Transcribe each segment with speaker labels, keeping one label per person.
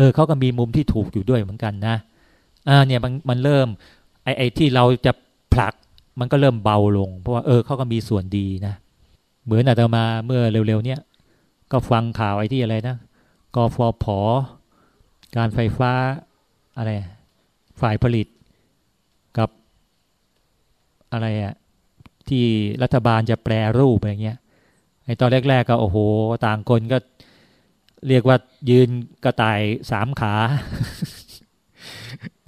Speaker 1: ออเขาก็มีมุมที่ถูกอยู่ด้วยเหมือนกันนะอ่าเนี่ยมันมันเริ่มไอไอที่เราจะผลักมันก็เริ่มเบาลง เพราะว่าเออเขาก็มีส่วนดีนะเหมือนอาตมาเมื่อเร็วๆ เนี้ยก็ฟังข่าวไอ้ที่อะไรนะกฟผการไฟฟ้าอะไรฝ่ายผลิตกับอะไรอะที่รัฐบาลจะแปรรูปอะไรเงี้ยไอตอนแรก ๆ ก็โอ้โห ต่างคนก็ เรียกว่ายืนกระต่ายสามขา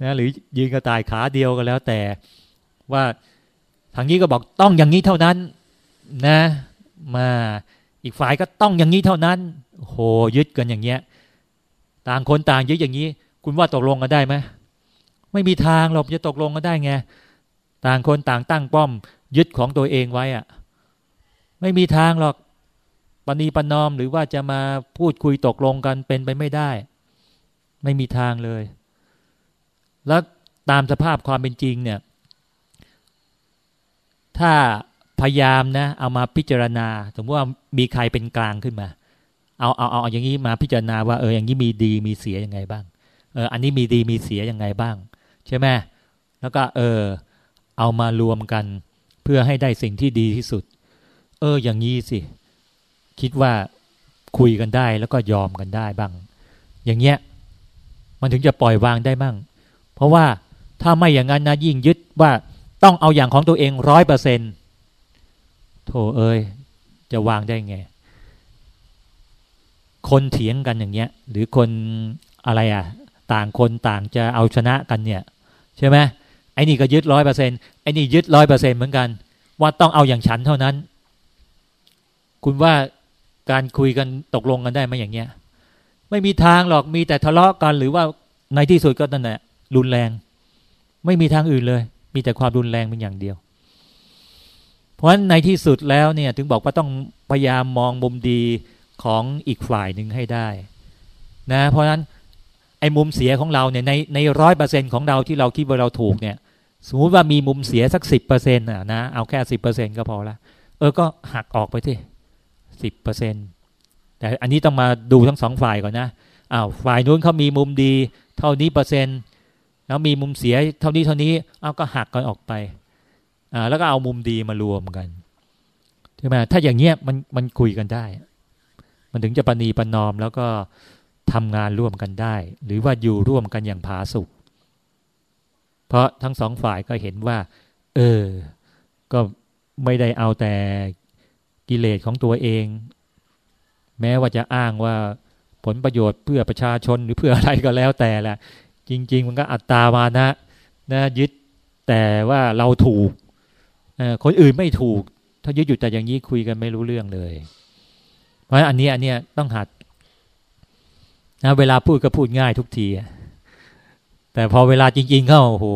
Speaker 1: นะหรือยืนกระต่ายขาเดียวก็แล้วแต่ว่าทางนี้ก็บอกต้องอย่างนี้เท่านั้น นะ มาอีกฝ่ายก็ต้องอย่างนี้เท่านั้น โหยึดกันอย่างเงี้ย ต่างคนต่างยึดอย่างนี้ คุณว่าตกลงกันได้ไหมไม่มีทางหรอกจะตกลงกันได้ไงต่างคนต่างตั้งป้อม ยึดของตัวเองไว้อะไม่มีทางหรอก ปณีปนอมหรือว่าจะมาพูดคุยตกลงกันเป็นไปไม่ได้ ไม่มีทางเลย แล้วตามสภาพความเป็นจริงเนี่ย ถ้าพยายามนะ เอามาพิจารณา สมมติว่ามีใครเป็นกลางขึ้นมา เอาเอาเอาอย่างนี้มาพิจารณาว่าเอออย่างนี้มีดีมีเสียยังไงบ้างเอออันนี้มีดีมีเสียยังไงบ้าง ใช่ไหมแล้วก็เออ เอามารวมกันเพื่อให้ได้สิ่งที่ดีที่สุด เออ อย่างนี้สิ คิดว่าคุยกันได้แล้วก็ยอมกันได้บ้าง อย่างเงี้ยมันถึงจะปล่อยวางได้บ้าง เพราะว่าถ้าไม่อย่างนั้นนะยิ่งยึดว่าต้องเอาอย่างของตัวเองร้อยเปอร์เซ็นต์โธ่เอ้ยจะวางได้ไง คนเถียงกันอย่างเงี้ย หรือคนอะไรอะ ต่างคนต่างจะเอาชนะกันเนี่ย ใช่ไหมไอ้นี่ก็ยึดร้อยเปอร์เซ็นต์ไอ้นี่ยึดร้อยเปอร์เซ็นต์เหมือนกัน ว่าต้องเอาอย่างฉันเท่านั้น คุณว่า การคุยกันตกลงกันได้ไหมอย่างเงี้ย ไม่มีทางหรอกมีแต่ทะเลาะกัน หรือว่าในที่สุดก็นั่นแหละรุนแรง ไม่มีทางอื่นเลย มีแต่ความรุนแรงเป็นอย่างเดียว เพราะฉะนั้นในที่สุดแล้วเนี่ยถึงบอกว่าต้องพยายามมองมุมดีของอีกฝ่ายหนึ่งให้ได้นะเพราะฉะนั้นไอ้มุมเสียของเราเนี่ยในในร้อยเปอร์เซ็นของเราที่เราคิดว่าเราถูกเนี่ยสมมติว่ามีมุมเสียสักสิบเปอร์เซ็นต์อะนะเอาแค่สิบเปอร์เซ็นก็พอละเออก็หักออกไปที่ สิบเปอร์เซ็นแต่อันนี้ต้องมาดูทั้งสองฝ่ายก่อนนะอ้าวฝ่ายนู้นเขามีมุมดี เท่านี้เปอร์เซ็นต์แล้วมีมุมเสียเท่านี้เท่านี้เอาก็หักกันออกไปอ่าแล้วก็เอามุมดีมารวมกันใช่ไหมถ้าอย่างเงี้ยมันมันคุยกันได้ มันถึงจะปณีปนอมแล้วก็ทำงานร่วมกันได้ หรือว่าอยู่ร่วมกันอย่างผาสุกเพราะทั้งสองฝ่ายก็เห็นว่า เออ ก็ไม่ได้เอาแต่ กิเลสของตัวเอง แม้ว่าจะอ้างว่าผลประโยชน์เพื่อประชาชนหรือเพื่ออะไรก็แล้วแต่แหละจริง ๆ มันก็อัตตามานะนะยึดแต่ว่าเราถูกคนอื่นไม่ถูก ถ้ายึดอยู่แต่อย่างนี้คุยกันไม่รู้เรื่องเลย เพราะอันนี้อันนี้ต้องหัดนะเวลาพูดก็พูดง่ายทุกทีแต่พอเวลาจริง ๆ เข้าโอ้โห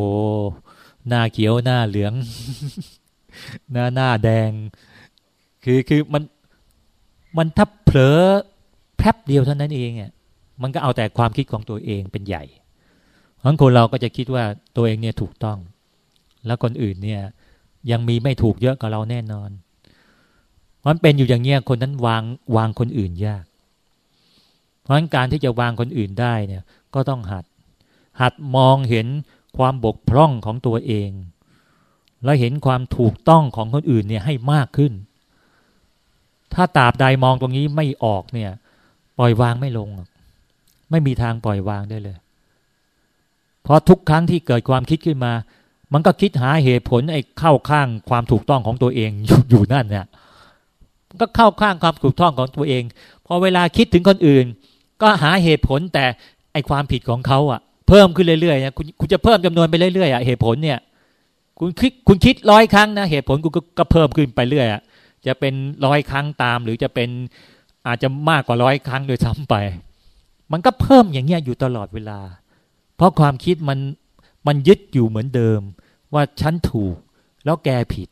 Speaker 1: หน้าเขียวหน้าเหลือง หน้าหน้าแดง คือคือมันมันถ้าเผลอแป๊บเดียวเท่านั้นเองอะมันก็เอาแต่ความคิดของตัวเองเป็นใหญ่เพราะคนเราก็จะคิดว่าตัวเองเนี่ยถูกต้อง แล้วคนอื่นเนี่ย ยังมีไม่ถูกเยอะกว่าเราแน่นอนมันเป็นอยู่อย่างเงี้ยคนนั้นวางวางคนอื่นยาก เพราะฉะนั้นการที่จะวางคนอื่นได้เนี่ย ก็ต้องหัด หัดมองเห็นความบกพร่องของตัวเอง แล้วเห็นความถูกต้องของคนอื่นเนี่ยให้มากขึ้น ถ้าตาบใดมองตรงนี้ไม่ออกเนี่ย ปล่อยวางไม่ลง ไม่มีทางปล่อยวางได้เลย เพราะทุกครั้งที่เกิดความคิดขึ้นมา มันก็คิดหาเหตุผลไอ้เข้าข้างความถูกต้องของตัวเองอยู่นั่นเนี่ยก็เข้าข้างความถูกต้องของตัวเอง พอเวลาคิดถึงคนอื่น ก็หาเหตุผลแต่ไอ้ความผิดของเขาอะ เพิ่มขึ้นเรื่อยๆนะคุณคุณจะเพิ่มจำนวนไปเรื่อยๆอะเหตุผลเนี่ย คุณคิดคุณคิดร้อยครั้งนะเหตุผลคุณก็เพิ่มขึ้นไปเรื่อยอะ จะเป็นร้อยครั้งตาม หรือจะเป็นอาจจะมากกว่าร้อยครั้งโดยซ้ำไป มันก็เพิ่มอย่างเงี้ยอยู่ตลอดเวลา เพราะความคิดมันมันยึดอยู่เหมือนเดิม ว่าฉันถูกแล้วแกผิด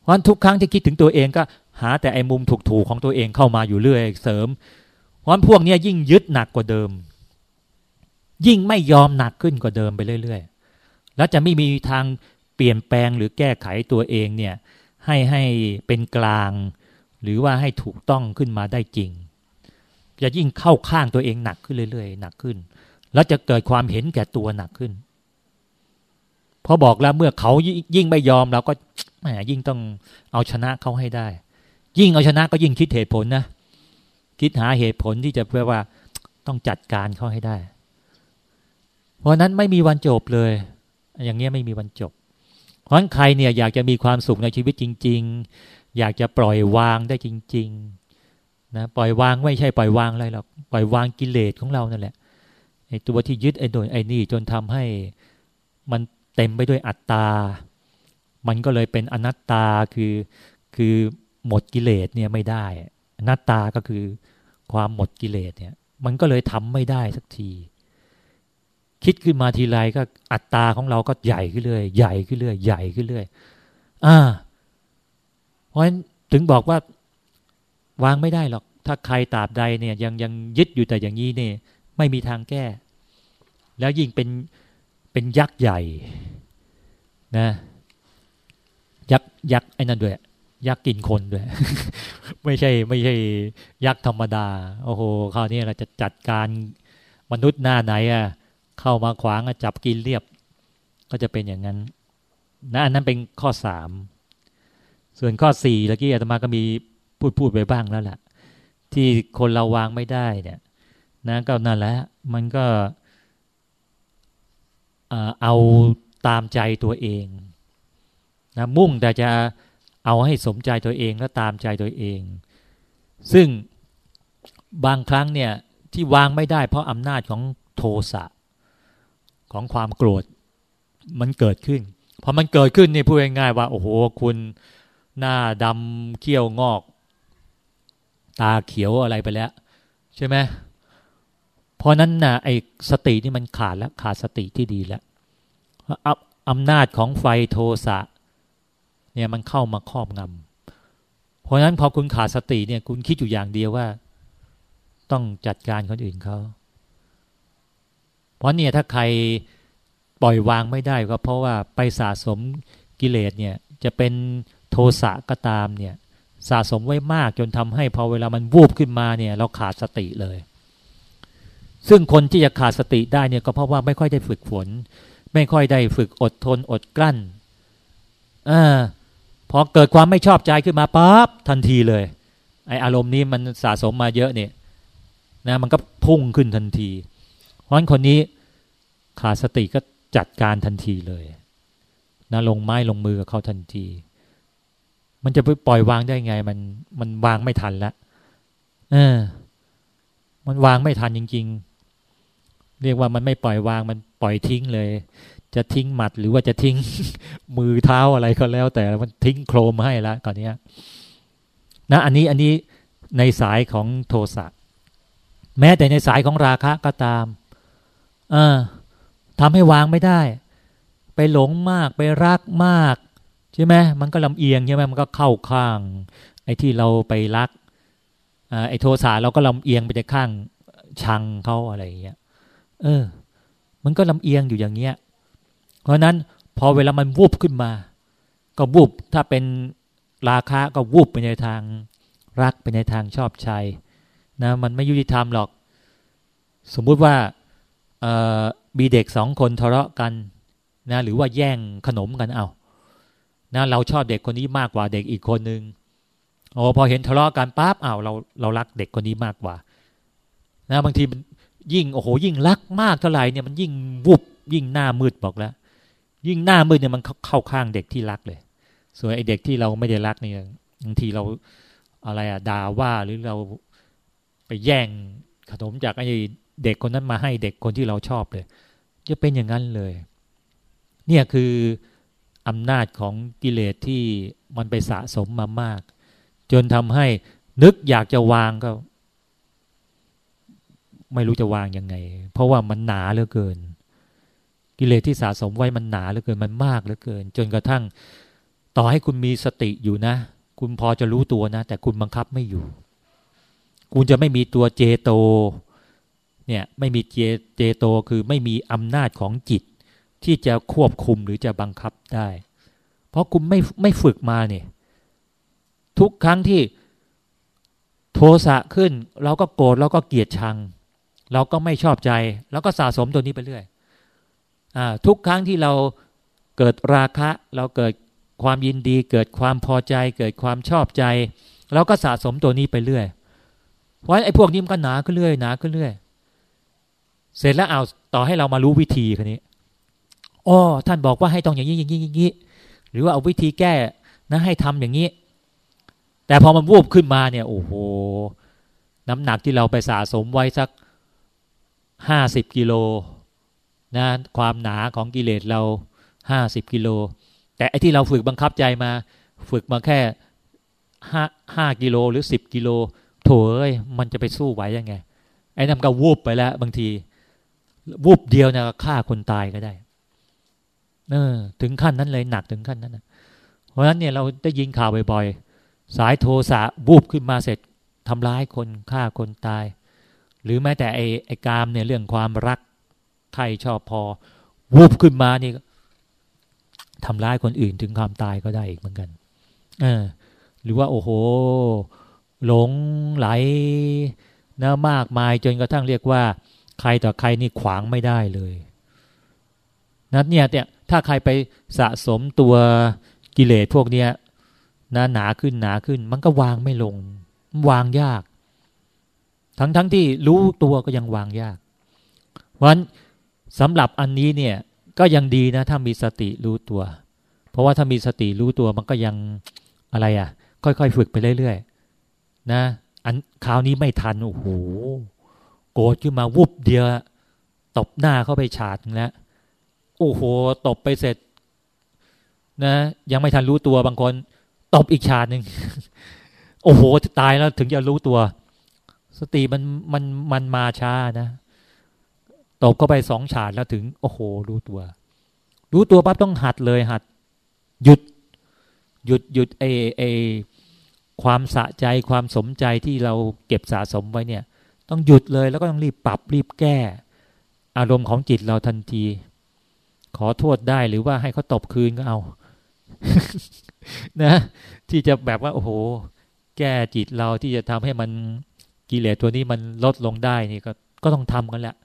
Speaker 1: เพราะทุกครั้งที่คิดถึงตัวเองก็หาแต่ไอ้มุมถูกๆของตัวเองเข้ามาอยู่เรื่อยเสริม เพราะพวกนี้ยิ่งยึดหนักกว่าเดิม ยิ่งไม่ยอมหนักขึ้นกว่าเดิมไปเรื่อย ๆ แล้วจะไม่มีทางเปลี่ยนแปลงหรือแก้ไขตัวเองเนี่ย ให้ให้เป็นกลาง หรือว่าให้ถูกต้องขึ้นมาได้จริง จะยิ่งเข้าข้างตัวเองหนักขึ้นเรื่อยๆหนักขึ้น แล้วจะเกิดความเห็นแก่ตัวหนักขึ้นเพราะบอกแล้วเมื่อเขายิ่งไม่ยอมเราก็แหมยิ่งต้องเอาชนะเขาให้ได้ ยิ่งเอาชนะก็ยิ่งคิดเหตุผลนะคิดหาเหตุผลที่จะเพื่อว่าต้องจัดการเขาให้ได้ เพราะนั้นไม่มีวันจบเลย อย่างเงี้ยไม่มีวันจบ ราะฉะนั้นใครเนี่ยอยากจะมีความสุขในชีวิตจริง ๆ อยากจะปล่อยวางได้จริง ๆ นะปล่อยวางไม่ใช่ปล่อยวางอะไรหรอกปล่อยวางกิเลสของเรานั่นแหละไอ้ตัวที่ยึดไอ้โดนไอ้นี่จนทำให้มันเต็มไปด้วยอัตตา มันก็เลยเป็นอนัตตาคือคือหมดกิเลสเนี่ยไม่ได้อนัตตาก็คือความหมดกิเลสเนี่ย มันก็เลยทำไม่ได้สักที คิดขึ้นมาทีไรก็อัตตาของเราก็ใหญ่ขึ้นเรื่อยใหญ่ขึ้นเรื่อยใหญ่ขึ้นเรื่อยอ่า เพราะฉะนั้นถึงบอกว่าวางไม่ได้หรอก ถ้าใครตราบใดเนี่ย ยังยังยึดอยู่แต่อย่างนี้เนี่ย ไม่มีทางแก้ แล้วยิ่งเป็นเป็นยักษ์ใหญ่นะ ยักษ์ยักษ์ไอ้นั่นด้วยยักษ์กินคนด้วย ไม่ใช่ ไม่ใช่ ยักษ์ธรรมดา โอ้โหคราวนี้เราจะจัดการมนุษย์หน้าไหนอะ เข้ามาขวางจับกินเรียบ ก็จะเป็นอย่างนั้นนะอันนั้นเป็นข้อสามส่วนข้อสี่เมื่อกี้อาตมาก็มีพูดพูดไปบ้างแล้วแหละที่คนเราวางไม่ได้เนี่ย นะก็นั่นแหละมันก็เอาตามใจตัวเองนะมุ่งแต่จะเอาให้สมใจตัวเองและตามใจตัวเอง ซึ่งบางครั้งเนี่ยที่วางไม่ได้เพราะอำนาจของโทสะ ของความโกรธมันเกิดขึ้นพอมันเกิดขึ้นนี่พูดง่ายๆว่า โอ้โหคุณหน้าดำเขี้ยวงอก ตาเขียวอะไรไปแล้ว ใช่ไหมเพราะนั้นนะไอ้สตินี่มันขาดแล้วขาดสติที่ดีแล้วอำนาจของไฟโทสะเนี่ยมันเข้ามาครอบงำเพราะนั้นพอคุณขาดสติเนี่ยคุณคิดอยู่อย่างเดียวว่า ต้องจัดการคนอื่นเขา เพราะเนี่ยถ้าใครปล่อยวางไม่ได้ก็เพราะว่าไปสะสมกิเลสเนี่ยจะเป็นโทสะก็ตามเนี่ยสะสมไว้มากจนทำให้พอเวลามันวูบขึ้นมาเนี่ยเราขาดสติเลย ซึ่งคนที่จะขาดสติได้เนี่ยก็เพราะว่าไม่ค่อยได้ฝึกฝน ไม่ค่อยได้ฝึกอดทนอดกลั้นอพอเกิดความไม่ชอบใจขึ้นมาปั๊บทันทีเลยไออารมณ์นี้มันสะสมมาเยอะเนี่ยนะมันก็พุ่งขึ้นทันที ราะฉะนั้นคนนี้ขาดสติก็จัดการทันทีเลยนะลงไม้ลงมือกับเขาทันที มันจะไปปล่อยวางได้ไง มันมันวางไม่ทันล้วเออ มันวางไม่ทันจริง ๆ เรียกว่ามันไม่ปล่อยวางมันปล่อยทิ้งเลย จะทิ้งหมัดหรือว่าจะทิ้งมือเท้าอะไรก็แล้ว แต่มันทิ้งโครมให้ล้วตอนนี้นะอันนี้อันนี้ในสายของโทสะแม้แต่ในสายของราคะก็ตาม อทำให้วางไม่ได้ ไปหลงมากไปรักมากใช่ไหมมันก็ลำเอียงใช่ไหมมันก็เข้าข้าง ไอ้ที่เราไปรักไอ้โทสะเราก็ลำเอียงไปในข้างชังเขาอะไรอย่างเงี้ยเออ มันก็ลำเอียงอยู่อย่างเงี้ย เพราะนั้นพอเวลามันวูบขึ้นมา ก็วูบถ้าเป็นราคะก็วูบไปในทางรักไปในทางชอบใจนะมันไม่ยุติธรรมหรอก สมมุติว่า มีเด็กสองคนทะเลาะกันนะหรือว่าแย่งขนมกันเอานะเราชอบเด็กคนนี้มากกว่าเด็กอีกคนนึงโอ้พอเห็นทะเลาะกันปั๊บอ้าวเราเรารักเด็กคนนี้มากกว่านะบางทีมันยิ่งโอ้โหยิ่งรักมากเท่าไหร่เนี่ยมันยิ่งวุบยิ่งหน้ามืดบอกแล้ว ยิ่งหน้ามืดเนี่ยมันเข้าข้างเด็กที่รักเลย ส่วนไอเด็กที่เราไม่ได้รักเนี่ยบางทีเราอะไรอะด่าว่าหรือเราไปแย่งขนมจากไอ เด็กคนนั้นมาให้เด็กคนที่เราชอบเลย จะเป็นอย่างนั้นเลย เนี่ยคืออำนาจของกิเลสที่มันไปสะสมมามาก จนทำให้นึกอยากจะวางก็ ไม่รู้จะวางยังไง เพราะว่ามันหนาเหลือเกิน กิเลสที่สะสมไว้มันหนาเหลือเกินมันมากเหลือเกิน จนกระทั่ง ต่อให้คุณมีสติอยู่นะ คุณพอจะรู้ตัวนะ แต่คุณบังคับไม่อยู่ คุณจะไม่มีตัวเจโต เนี่ยไม่มีเจเจโตคือไม่มีอำนาจของจิต ที่จะควบคุมหรือจะบังคับได้ เพราะคุณไม่ไม่ฝึกมาเนี่ยทุกครั้งที่โทสะขึ้น เราก็โกรธเราก็เกลียดชัง เราก็ไม่ชอบใจ แล้วก็สะสมตัวนี้ไปเรื่อยอทุกครั้งที่เราเกิดราคะ เราเกิดความยินดี เกิดความพอใจ เกิดความชอบใจ เราก็สะสมตัวนี้ไปเรื่อยเพราะไอ้พวกนี้มันก็หนาขึ้นเรื่อยหนาขึ้นเรื่อย เสร็จแล้วเอาต่อให้เรามารู้วิธีคนนี้อ๋อท่านบอกว่าให้ต้องอย่างนี้อย่างนี้อย่างนี้หรือว่าเอาวิธีแก้นะให้ทำอย่างนี้ แต่พอมันวูบขึ้นมาเนี่ยโอ้โหน้ำหนักที่เราไปสะสมไว้สักห้าสิบกิโลนะความหนาของกิเลสเราห้าสิบกิโลแต่ไอ้ที่เราฝึกบังคับใจมา ฝึกมาแค่ห้าห้ากิโลหรือสิบกิโลโถเอ้ยมันจะไปสู้ไหวยังไง ไอ้นั่นก็วูบไปแล้วบางที วูบเดียวเนี่ยฆ่าคนตายก็ได้ เออ ถึงขั้นนั้นเลยหนักถึงขั้นนั้นนะเพราะฉะนั้นเนี่ยเราได้ยินข่าวบ่อยๆ สายโทสะบูบขึ้นมาเสร็จทำร้ายคนฆ่าคนตาย หรือแม้แต่ไอ้ไอ้กามเนี่ยเรื่องความรักใครชอบพอ วูบขึ้นมานี่ทำร้ายคนอื่นถึงความตายก็ได้อีกเหมือนกัน เออ หรือว่าโอ้โห หลงไหลนะมากมายจนกระทั่งเรียกว่า ใครต่อใครนี่ขวางไม่ได้เลยนันเนี่ยเนี่ยถ้าใครไปสะสมตัวกิเลสพวกเนี้ยนะหนาขึ้นหนาขึ้น มันก็วางไม่ลง วางยาก ทั้งทั้งที่รู้ตัวก็ยังวางยาก เพราะฉะนั้นสำหรับอันนี้เนี่ยก็ยังดีนะ ถ้ามีสติรู้ตัว เพราะว่าถ้ามีสติรู้ตัวมันก็ยังอะไรอะ่ะ ค่อยๆ ฝึกไปเรื่อยๆนะ อันคราวนี้ไม่ทันโอ้โห โกรธขึ้นมาวุบเดียวตบหน้าเข้าไปฉาดแล้วโอ้โหตบไปเสร็จ นะ ยังไม่ทันรู้ตัวบางคนตบอีกฉาดหนึ่งโอ้โหตายแล้วถึงจะรู้ตัว สติมันมันมันมาช้านะตบเข้าไปสองฉาดแล้วถึง โอ้โห รู้ตัว รู้ตัวปั๊บต้องหัดเลยหัด หยุด หยุดหยุดเอเอความสะใจความสมใจที่เราเก็บสะสมไว้เนี่ย ต้องหยุดเลยแล้วก็ต้องรีบปรับรีบแก้ อารมณ์ของจิตเราทันที ขอโทษได้หรือว่าให้เขาตบคืนก็เอา นะ ที่จะแบบว่า โอ้โห แก้จิตเราที่จะทำให้มันกิเลสตัวนี้มันลดลงได้นี่ก็ก็ต้องทำกันแหละ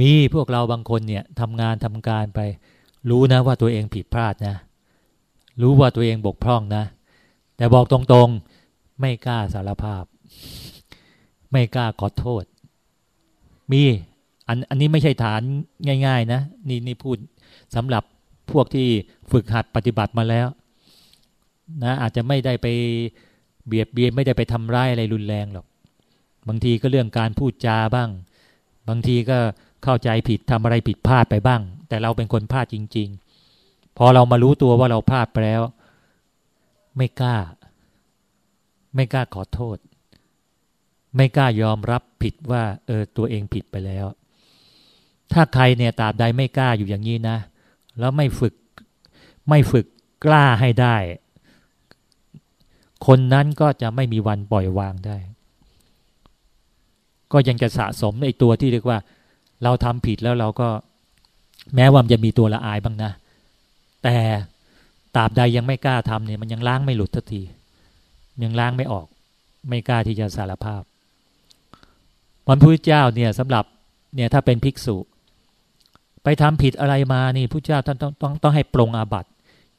Speaker 1: มีพวกเราบางคนเนี่ยทำงานทำการไป รู้นะว่าตัวเองผิดพลาดนะ รู้ว่าตัวเองบกพร่องนะ แต่บอกตรงๆ ไม่กล้าสารภาพ ไม่กล้าขอโทษ มีอันอันนี้ไม่ใช่ฐานง่าย ๆ นะ นี่นี่พูดสำหรับพวกที่ฝึกหัดปฏิบัติมาแล้ว นะอาจจะไม่ได้ไปเบียดเบียนไม่ได้ไปทำร้ายอะไรรุนแรงหรอก บางทีก็เรื่องการพูดจาบ้าง บางทีก็เข้าใจผิดทำอะไรผิดพลาดไปบ้าง แต่เราเป็นคนพลาดจริง ๆ พอเรามารู้ตัวว่าเราพลาดไปแล้ว ไม่กล้า ไม่กล้าขอโทษ ไม่กล้ายอมรับผิดว่าเออตัวเองผิดไปแล้ว ถ้าใครเนี่ยตราบใดไม่กล้าอยู่อย่างนี้นะ แล้วไม่ฝึกไม่ฝึกกล้าให้ได้ คนนั้นก็จะไม่มีวันปล่อยวางได้ ก็ยังจะสะสมในตัวที่เรียกว่า เราทำผิดแล้วเราก็ แม้ว่ามันจะมีตัวละอายบ้างนะ แต่ตราบใดยังไม่กล้าทำเนี่ยมันยังล้างไม่หลุดทันทียังล้างไม่ออก ไม่กล้าที่จะสารภาพ วันพุทธเจ้าเนี่ยสำหรับเนี่ยถ้าเป็นภิกษุ ไปทำผิดอะไรมานี่พระเจ้าท่านต้องต้องต้องให้ปรงอาบัติ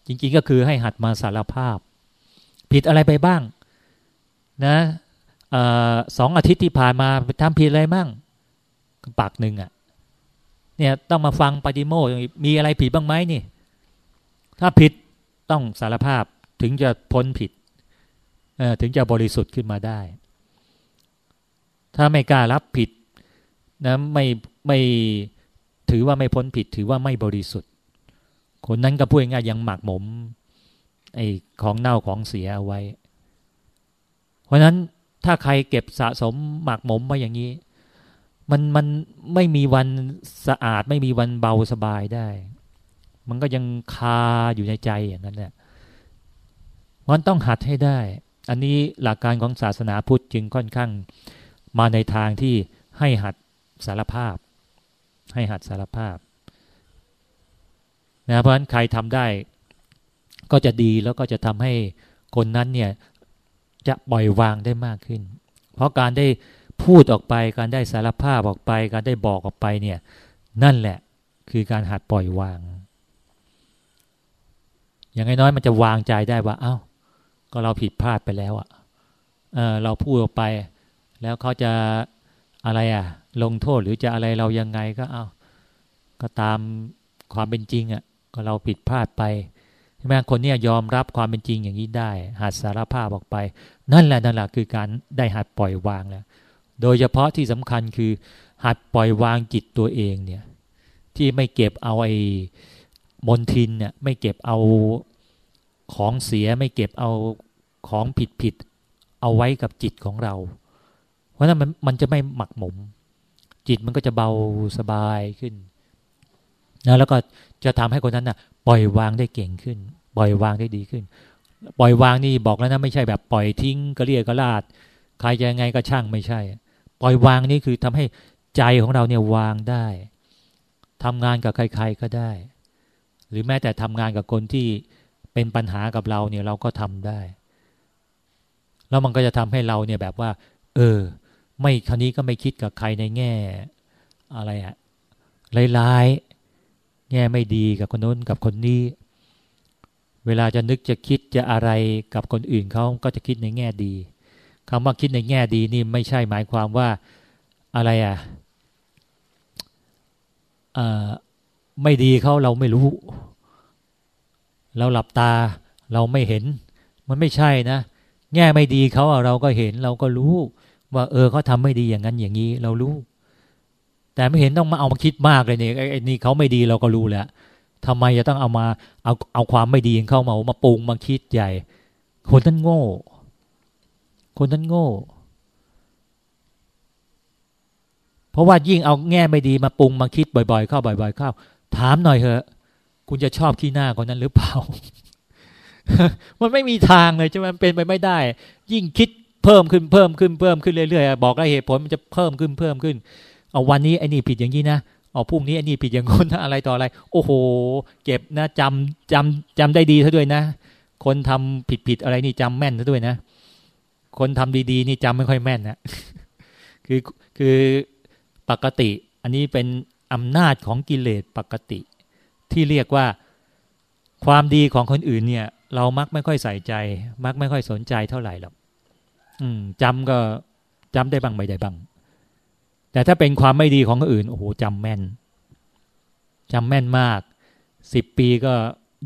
Speaker 1: จริง ๆ ก็คือให้หัดมาสารภาพ ผิดอะไรไปบ้างนะสองอาทิตย์ที่ผ่านมาไปทำผิดอะไรมั่งปากหนึ่งอะ่ะเนี่ยต้องมาฟังปฏิโมมีอะไรผิดบ้างไหมนี่ ถ้าผิดต้องสารภาพถึงจะพ้นผิดถึงจะบริสุทธิ์ขึ้นมาได้ ถ้าไม่กล้ารับผิดนะไม่ไม่ถือว่าไม่พ้นผิด ถือว่าไม่บริสุทธิ์ คนนั้นก็พูดง่ายยังหมักหมมไอ้ของเน่าของเสียเอาไว้ เพราะนั้นถ้าใครเก็บสะสมหมักหมมมาอย่างนี้ มันมันไม่มีวันสะอาด ไม่มีวันเบาสบายได้ มันก็ยังคาอยู่ในใจอย่างนั้นแหละมันต้องหัดให้ได้ อันนี้หลักการของศาสนาพุทธจึงค่อนข้าง มาในทางที่ให้หัดสารภาพ ให้หัดสารภาพนะเพราะฉะนั้นใครทำได้ ก็จะดีแล้วก็จะทำให้คนนั้นเนี่ยจะปล่อยวางได้มากขึ้น เพราะการได้พูดออกไป การได้สารภาพออกไป การได้บอกออกไปเนี่ย นั่นแหละคือการหัดปล่อยวาง อย่างน้อยมันจะวางใจได้ว่า เอา้า ก็เราผิดพลาดไปแล้วอะ่ะเราพูดออกไป แล้วเขาจะอะไรอะ ลงโทษหรือจะอะไรเรายังไงก็เอาก็ตามความเป็นจริงอะก็เราผิดพลาดไปใช่ไหมคนเนี้ยยอมรับความเป็นจริงอย่างนี้ได้ หัดสารภาพออกไป นั่นแหละนั่นแหละคือการได้หัดปล่อยวางแล้ว โดยเฉพาะที่สำคัญคือ หัดปล่อยวางจิตตัวเองเนี่ย ที่ไม่เก็บเอาไอ้มนทินเนี่ยไม่เก็บเอาของเสียไม่เก็บเอาของผิดผิดเอาไว้กับจิตของเรา ราะนั้นมันมันจะไม่หมักหมม จิตมันก็จะเบาสบายขึ้นนะแล้วก็จะทำให้คนนั้นนะ่ะ ปล่อยวางได้เก่งขึ้น ปล่อยวางได้ดีขึ้น ปล่อยวางนี่บอกแล้วนะไม่ใช่แบบปล่อยทิ้งก็เรียกก็ลาดใครจะยังไงก็ช่างไม่ใช่ ปล่อยวางนี่คือทำให้ใจของเราเนี่ยวางได้ทำงานกับใคร ๆก็ได้ หรือแม้แต่ทำงานกับคนที่เป็นปัญหากับเราเนี่ยเราก็ทำได้ แล้วมันก็จะทำให้เราเนี่ยแบบว่า เออ ไม่คราวนี้ก็ไม่คิดกับใครในแง่ อะไรอะร้ายๆแง่ไม่ดีกับคนโน้นกับคนนี้ เวลาจะนึกจะคิดจะอะไรกับคนอื่นเขาก็จะคิดในแง่ดีคำว่าคิดในแง่ดีนี่ไม่ใช่หมายความว่าอะไรอะไม่ดีเขาเราไม่รู้ เราหลับตาเราไม่เห็น มันไม่ใช่นะ แง่ไม่ดีเขาเราก็เห็นเราก็รู้ ว่าเออเขาทาไม่ดีอย่างนั้นอย่างนี้เรารู้ แต่ไม่เห็นต้องมาเอามาคิดมากเลยเนี่ยไอ้นี่เขาไม่ดีเราก็รู้แล้วทำไมจะต้องเอามาเอาเอาความไม่ดีเข้ามามาปรุงมาคิดใหญ่ คนนั้นโง่ คนนั้นโง่ เพราะว่ายิ่งเอาแง่ไม่ดีมาปรุงมาคิดบ่อย ๆ เข้าบ่อย ๆ เข้า ถามหน่อยเถอะ คุณจะชอบขี้หน้าคนนั้นหรือเปล่า มันไม่มีทางเลยใช่ไหมเป็นไปไม่ได้ ยิ่งคิด เพิ่มขึ้นเพิ่มขึ้นเพิ่มขึ้นเรื่อยๆบอกได้เหตุผลมันจะเพิ่มขึ้นเพิ่มขึ้น เอาวันนี้ไอ้นี่ผิดอย่างนี้นะเอาพรุ่งนี้ไอ้นี่ผิดอย่างคนอะไรต่ออะไร โอ้โห เก็บนะจำจำจำได้ดีซะด้วยนะ คนทำผิดผิดอะไรนี่จำแม่นซะด้วยนะ คนทำดีๆ นี่จำไม่ค่อยแม่นนะคือคือปกติ อันนี้เป็นอำนาจของกิเลสปกติ ที่เรียกว่าความดีของคนอื่นเนี่ย เรามักไม่ค่อยใส่ใจ มักไม่ค่อยสนใจเท่าไหร่หรอก อืมจำก็จำได้บ้างไม่ได้บ้าง แต่ถ้าเป็นความไม่ดีของคนอื่นโอ้โหจำแม่นจำแม่นมากสิบปีก็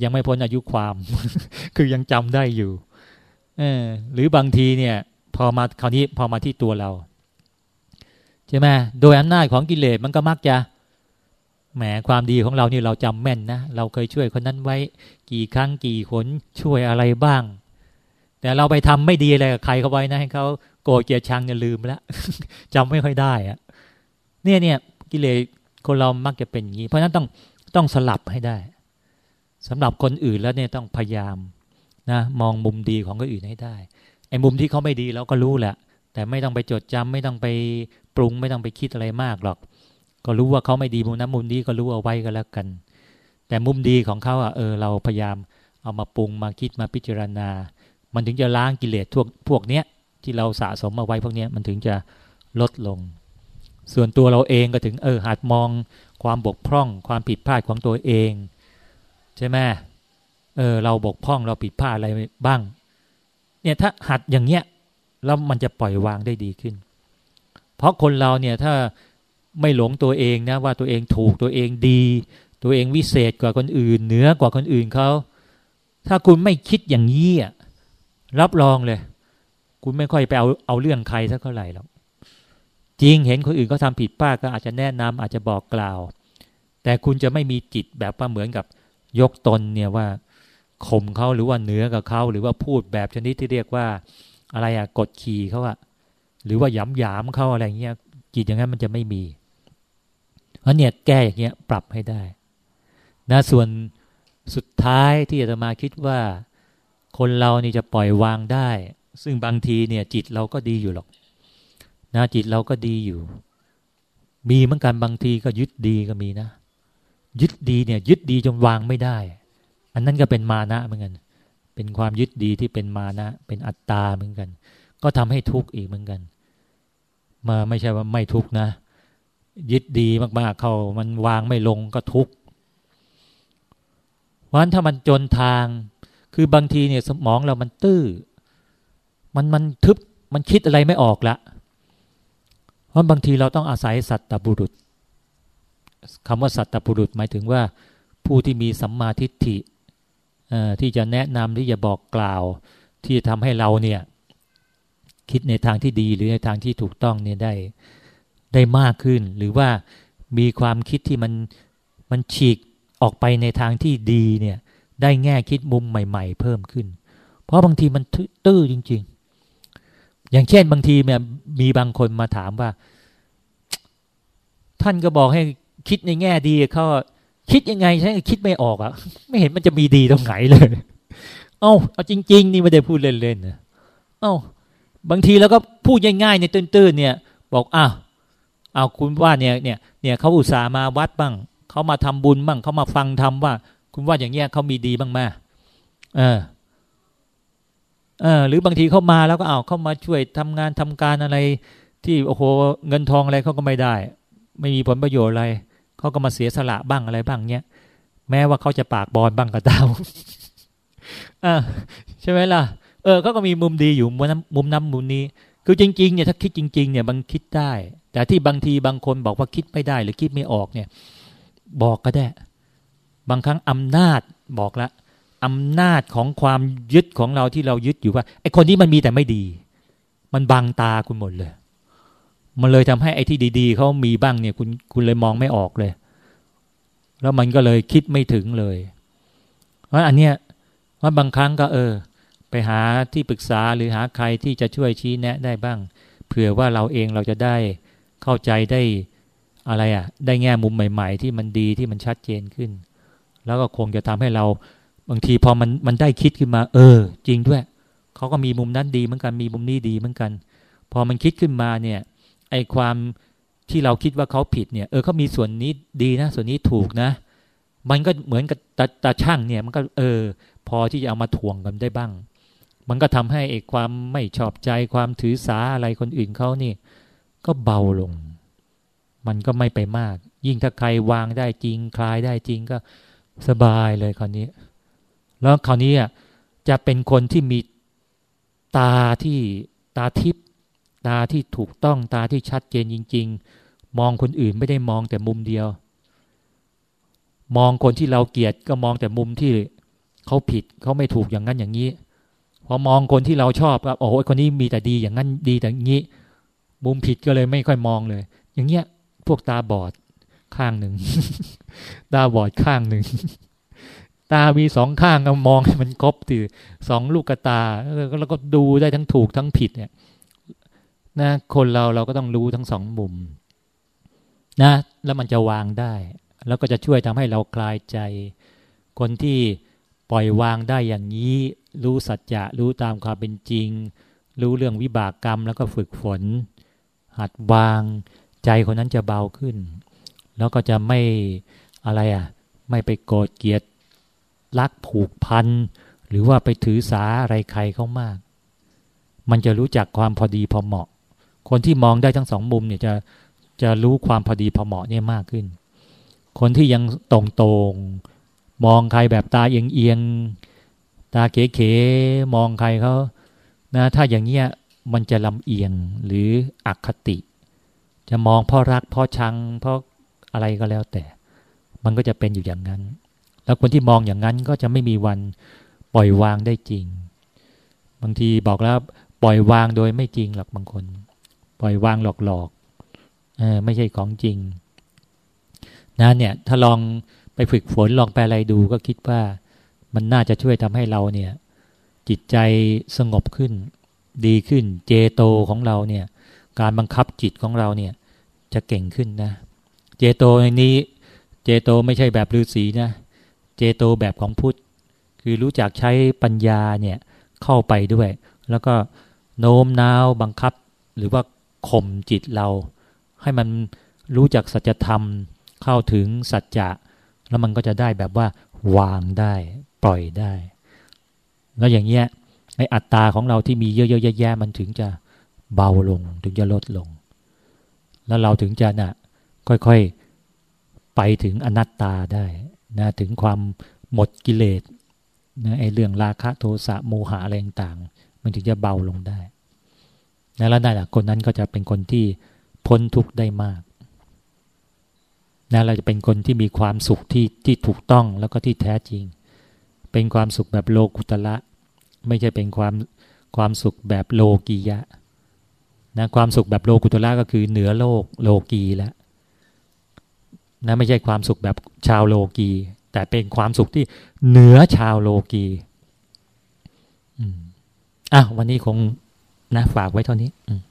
Speaker 1: ยังไม่พ้นอายุความ คือยังจำได้อยู่เออหรือบางทีเนี่ย พอมาคราวนี้พอมาที่ตัวเราใช่ไหมโดยอำนาจของกิเลสมันก็มักจะแหมความดีของเรานี่เราจำแม่นนะ เราเคยช่วยคนนั้นไว้ กี่ครั้งกี่คนช่วยอะไรบ้าง แต่เราไปทำไม่ดีอะไรกับใครเขาไว้นะให้เขาโกรธเกลียดชังจะลืมแล้วจำไม่ค่อยได้อะเนี่ยเนี่ยกิเลสคนเรามักจะเป็นอย่างนี้ เพราะฉะนั้นต้องต้องสลับให้ได้สำหรับคนอื่นแล้วเนี่ยต้องพยายามนะมองมุมดีของคนอื่นให้ได้ไอ้มุมที่เขาไม่ดีเราก็รู้แหละ แต่ไม่ต้องไปจดจำไม่ต้องไปปรุงไม่ต้องไปคิดอะไรมากหรอก ก็รู้ว่าเขาไม่ดีมุมนั้นมุมนี้ก็รู้เอาไว้ก็แล้วกัน แต่มุมดีของเขาอะเออเราพยายามเอามาปรุงมาคิดมาพิจารณา มันถึงจะล้างกิเลสพวกพวกเนี้ยที่เราสะสมเอาไว้พวกเนี้ยมันถึงจะลดลง ส่วนตัวเราเองก็ถึงเออหัดมองความบกพร่อง ความผิดพลาดของตัวเอง ใช่ไหมเออเราบกพร่องเราผิดพลาดอะไรบ้าง เนี่ยถ้าหัดอย่างเงี้ยแล้วมันจะปล่อยวางได้ดีขึ้น เพราะคนเราเนี่ยถ้าไม่หลงตัวเองนะว่าตัวเองถูกตัวเองดี ตัวเองวิเศษกว่าคนอื่น เหนือกว่าคนอื่นเขาถ้าคุณไม่คิดอย่างนี้ รับรองเลย คุณไม่ค่อยไปเอาเอาเรื่องใครสักเท่าไหร่หรอกจริงเห็นคนอื่นเขาทาผิดพลาดก็อาจจะแนะนำอาจจะบอกกล่าว แต่คุณจะไม่มีจิตแบบว่าเหมือนกับยกตนเนี่ยว่าข่มเขาหรือว่าเหนือกับเขาหรือว่าพูดแบบชนิดที่เรียกว่า อะไรอะกดขี่เขาอะหรือว่าย้ำยามเขาอะไรเงี้ยจิตอย่างนั้นมันจะไม่มีเพราะเนี่ยแก้อย่างเงี้ยปรับให้ได้นะส่วนสุดท้ายที่จะมาคิดว่า คนเรานี่จะปล่อยวางได้ ซึ่งบางทีเนี่ย จิตเราก็ดีอยู่หรอกนะจิตเราก็ดีอยู่ มีเหมือนกันบางทีก็ยึดดีก็มีนะ ยึดดีเนี่ย ยึดดีจนวางไม่ได้ อันนั้นก็เป็นมานะเหมือนกัน เป็นความยึดดีที่เป็นมานะ เป็นอัตตาเหมือนกัน ก็ทำให้ทุกข์อีกเหมือนกัน มาไม่ใช่ว่าไม่ทุกข์นะ ยึดดีมากๆเขามันวางไม่ลงก็ทุกข์เพราะฉะนั้นถ้ามันจนทาง คือบางทีเนี่ยสมองเรามันตื้อ มันมันทึบ มันคิดอะไรไม่ออกละ เพราะบางทีเราต้องอาศัยสัตตบุรุษคำว่าสัตตบุรุษหมายถึงว่า ผู้ที่มีสัมมาทิฏฐิที่จะแนะนำที่จะบอกกล่าว ที่จะทำให้เราเนี่ย คิดในทางที่ดีหรือในทางที่ถูกต้องเนี่ยได้ได้มากขึ้น หรือว่ามีความคิดที่มันมันฉีกออกไปในทางที่ดีเนี่ย ได้แง่คิดมุมใหม่ ๆ เพิ่มขึ้น เพราะบางทีมันตื้อจริง ๆ อย่างเช่นบางทีเนี่ยมีบางคนมาถามว่า ท่านก็บอกให้คิดในแง่ดีเขาคิดยังไงฉันคิดไม่ออกอะ่ะ ไม่เห็นมันจะมีดีตรงไหนเลย เอา้าเอาจริง ๆ นี่ไม่ได้พูดเล่นๆนะเอา้าบางทีแล้วก็พูดง่ายๆในตื้นๆเนี่ย บอกอ้าวเอาคุณว่าเนี่ยเนี่ยเนี่ยเขาอุตส่าห์มาวัดบ้างเขามาทำบุญบ้างเขามาฟังทำว่า คุณว่าอย่างเงี้ยเขามีดีบ้างมเออเออหรือบางทีเขามาแล้วก็เอาเข้ามาช่วยทำงานทำการอะไร ที่โอ้โหเงินทองอะไรเขาก็ไม่ได้ ไม่มีผลประโยชน์อะไรเขาก็มาเสียสละบ้างอะไรบ้างเนี้ยแม้ว่าเขาจะปากบอลบ้างก็ตามอ่าใช่ไหมล่ะ เออเขาก็มีมุมดีอยู่มุมน้ำมุมน้ำมุมนี้ คือจริงๆเนี่ยถ้าคิดจริง ๆ เนี่ยบางคิดได้ แต่ที่บางทีบางคนบอกว่าคิดไม่ได้ หรือคิดไม่ออกเนี่ย บอกก็ได้ บางครั้งอำนาจบอกละอำนาจของความยึดของเราที่เรายึดอยู่ว่าไอ้คนนี้มันมีแต่ไม่ดี มันบังตาคุณหมดเลย มันเลยทำให้ไอ้ที่ดี ๆเขามีบ้างเนี่ยคุณคุณเลยมองไม่ออกเลย แล้วมันก็เลยคิดไม่ถึงเลย เพราะอันเนี้ยว่าบางครั้งก็เออ ไปหาที่ปรึกษาหรือหาใครที่จะช่วยชี้แนะได้บ้าง เผื่อว่าเราเองเราจะได้เข้าใจได้อะไรอะ่ะ ได้แง่มุมใหม่ ๆ ที่มันดีที่มันชัดเจนขึ้น แล้วก็คงจะทำให้เราบางทีพอมันมันได้คิดขึ้นมา เออ จริงด้วยเขาก็มีมุมนั้นดีเหมือนกันมีมุมนี้ดีเหมือนกัน พอมันคิดขึ้นมาเนี่ย ไอความที่เราคิดว่าเขาผิดเนี่ย เออเขามีส่วนนี้ดีนะ ส่วนนี้ถูกนะ มันก็เหมือนกับตาตาช่างเนี่ย มันก็เออ พอที่จะเอามาถ่วงกันได้บ้าง มันก็ทำให้ไอความไม่ชอบใจความถือสาอะไรคนอื่นเขานี่ ก็เบาลง มันก็ไม่ไปมาก ยิ่งถ้าใครวางได้จริงคลายได้จริงก็ สบายเลยคราวนี้ แล้วคราวนี้จะเป็นคนที่มีตาที่ตาทิพตาที่ถูกต้องตาที่ชัดเจนจริง ๆ มองคนอื่นไม่ได้มองแต่มุมเดียว มองคนที่เราเกลียดก็มองแต่มุมที่เขาผิดเขาไม่ถูกอย่างนั้นอย่างนี้พอมองคนที่เราชอบก็โอ้โหคนนี้มีแต่ดีอย่างนั้นดีแต่อย่างนี้ มุมผิดก็เลยไม่ค่อยมองเลย อย่างเงี้ย พวกตาบอดข้างหนึ่ง ตาบอดข้างหนึ่ง ตามีสองข้างก็มองมันครบตือสองลูกตา แล้วก็ดูได้ทั้งถูกทั้งผิดเนี่ยนะคนเราเราก็ต้องรู้ทั้งสองมุม นะ แล้วมันจะวางได้ แล้วก็จะช่วยทำให้เราคลายใจ คนที่ปล่อยวางได้อย่างนี้ รู้สัจจะรู้ตามความเป็นจริง รู้เรื่องวิบากกรรม แล้วก็ฝึกฝน หัดวาง ใจคนนั้นจะเบาขึ้น แล้วก็จะไม่ อะไรอะ ไม่ไปโกรธเกลียดรักผูกพันหรือว่าไปถือสาอะไรใครเขามาก มันจะรู้จักความพอดีพอเหมาะ คนที่มองได้ทั้งสองมุมเนี่ยจะจะรู้ความพอดีพอเหมาะเนี่ยมากขึ้น คนที่ยังตรงตรงมองใครแบบตาเอียงเอียงตาเก๋ๆมองใครเขานะถ้าอย่างเงี้ยมันจะลำเอียงหรืออคติ จะมองเพราะรักเพราะชังเพราะอะไรก็แล้วแต่ มันก็จะเป็นอยู่อย่างนั้น แล้วคนที่มองอย่างนั้นก็จะไม่มีวันปล่อยวางได้จริง บางทีบอกแล้วปล่อยวางโดยไม่จริงหรอกบางคน ปล่อยวางหลอกๆเออไม่ใช่ของจริงนะเนี่ย ถ้าลองไปฝึกฝนลองไปอะไรดูก็คิดว่ามันน่าจะช่วยทำให้เราเนี่ย จิตใจสงบขึ้น ดีขึ้นเจโตของเราเนี่ย การบังคับจิตของเราเนี่ย จะเก่งขึ้นนะ เจโตในนี้ เจโตไม่ใช่แบบฤาษีนะ เจโตแบบของพุทธ คือรู้จักใช้ปัญญาเนี่ยเข้าไปด้วย แล้วก็โน้มน้าวบังคับ หรือว่าข่มจิตเรา ให้มันรู้จักสัจธรรมเข้าถึงสัจจะแล้วมันก็จะได้แบบว่าวางได้ปล่อยได้ แล้วอย่างเงี้ยไออัตราของเราที่มีเยอะๆแยะๆมันถึงจะเบาลงถึงจะลดลง แล้วเราถึงจะนะ่ะค่อยๆ ไปถึงอนัตตาได้นะถึงความหมดกิเลสนะไอเรื่องราคะโทสะโมหะอะไรต่างๆมันถึงจะเบาลงได้นะแล้วนั่นแหละคนนั้นก็จะเป็นคนที่พ้นทุกข์ได้มากนะเราจะเป็นคนที่มีความสุขที่ที่ถูกต้องแล้วก็ที่แท้จริง เป็นความสุขแบบโลกุตละ ไม่ใช่เป็นความความสุขแบบโลกียะนะความสุขแบบโลกุตละก็คือเหนือโลกโลกีแล้ว นะไม่ใช่ความสุขแบบชาวโลกี แต่เป็นความสุขที่เหนือชาวโลกีอะวันนี้คงนะฝากไว้เท่านี้ อืม